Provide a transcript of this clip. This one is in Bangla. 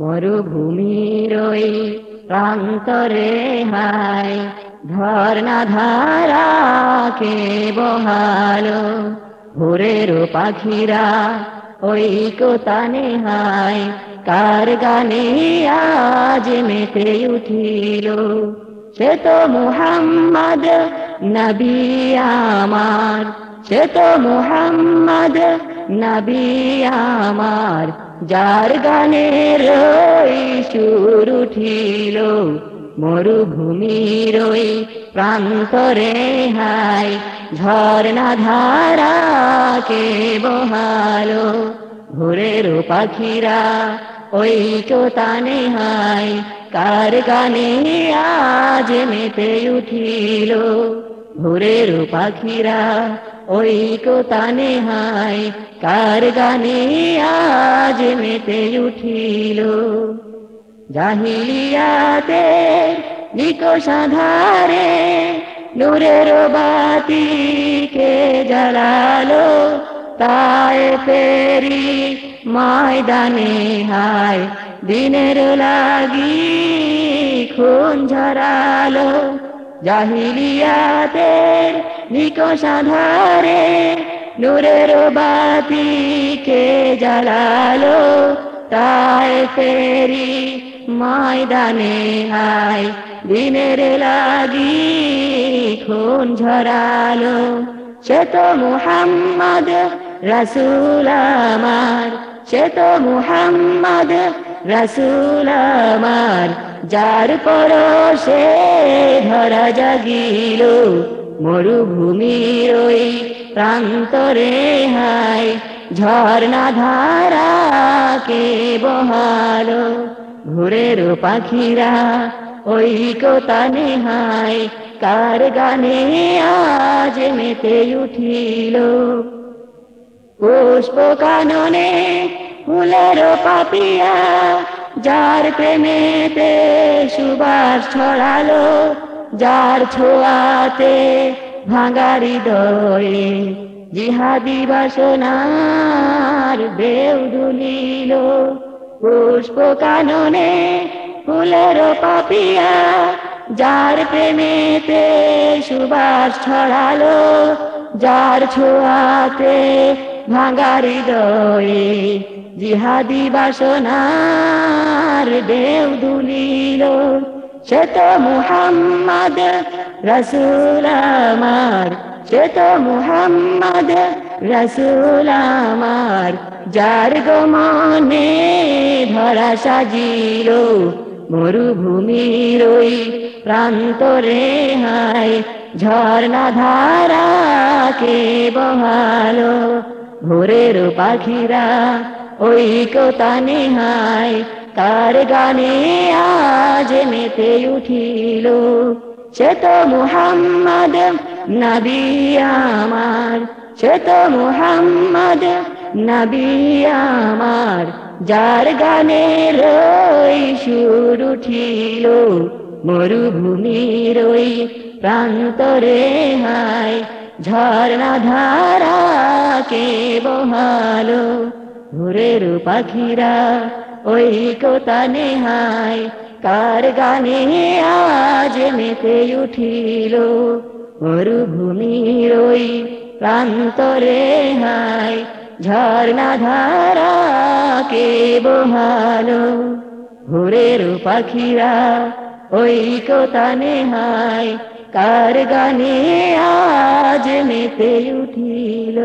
মরুভূমির প্রান্তরে হায় ধারা কে বহালো ভোরের পাখিরা ওই কোতানে হায় কার গানে আজ মেতে উঠিল? সে তো মুহাম্মদ নবী আমার, সে তো মুহাম্মদ নবী আমার। যার গানের সুর উঠিল, মরুভূমির প্রান্তরে হায় ঝর্ণা ধারা কে বহালো, ভোরের পাখিরা ওই চোতানে হায় কার গানে আজ মেতে উঠিল, ভোরের পাখিরা ওই কোতানে হায়? কার গানে আজ মেতে উঠিল? জাহিলিয়াতে নিকো নিকোষাধারে নূরের বাতি কে জ্বালালো, তাই পেরি ময়দানে হায়। দিনের লাগি খুন ঝরালো জাহিলিয়াতে নিকোষাধারে নূরের বাতি কে জ্বালালো, তাই ফেরি ময়দানে হায় দিনের লাগি খুন ঝরালো। সে তো মুহাম্মদ রসুল আমার, সে তো মুহাম্মদ রসুল আমার, যার পর সে ধরা জাগিল। মরুভূমির ওই প্রান্তরে হায়, ঝর্ণা ধারা কে বহালো। ঘুরের পাখিরা ওই কোতানে হায় কার গানে আজ মেতে উঠিল? পুষ্প কাননে ফুলের পাপিয়া, যার প্রেমেতে সুবাস ছড়ালো। যার ছোঁয়াতে ভাঙারি দয়ে জিহাদি বাসনার বেউ দুলিল পুষ্প কাননে ফুলের পাপিয়া, যার প্রেমেতে সুবাস ছড়ালো, যার ছোঁয়াতে ভাঙারি দয়ে জিহাদি বাসনার দেউ দুলিল সে তো মুহাম্মদ রসুল আমার সে তো মুহাম্মদ রসুল আমার, যার গমনে ধরা সাজিল, মরুভূমির ওই প্রান্তরে হায়, ঝর্ণা ধারা কে বহালো, ভোরের পাখিরা ওই কোতানে হায় কার গানে আজ মেতে উঠিল সে তো মুহাম্মদ আমার। সে তো মুহাম্মদ আমার। যার গানের ওই সুর উঠিল, মরুভূমির ওই প্রান্তরে হায়, ঝর্ণা ধারা কে বহালো। ভোরের পাখিরা ওই কোতানে হায় কার গানে আজ মেতে উঠিল মরুভূমির ওই প্রান্তরে হায় ঝর্ণা ধারা কে বহালো ভোরের পাখিরা ওই কোতানে হায় কার গানে আজ মেতে উঠিল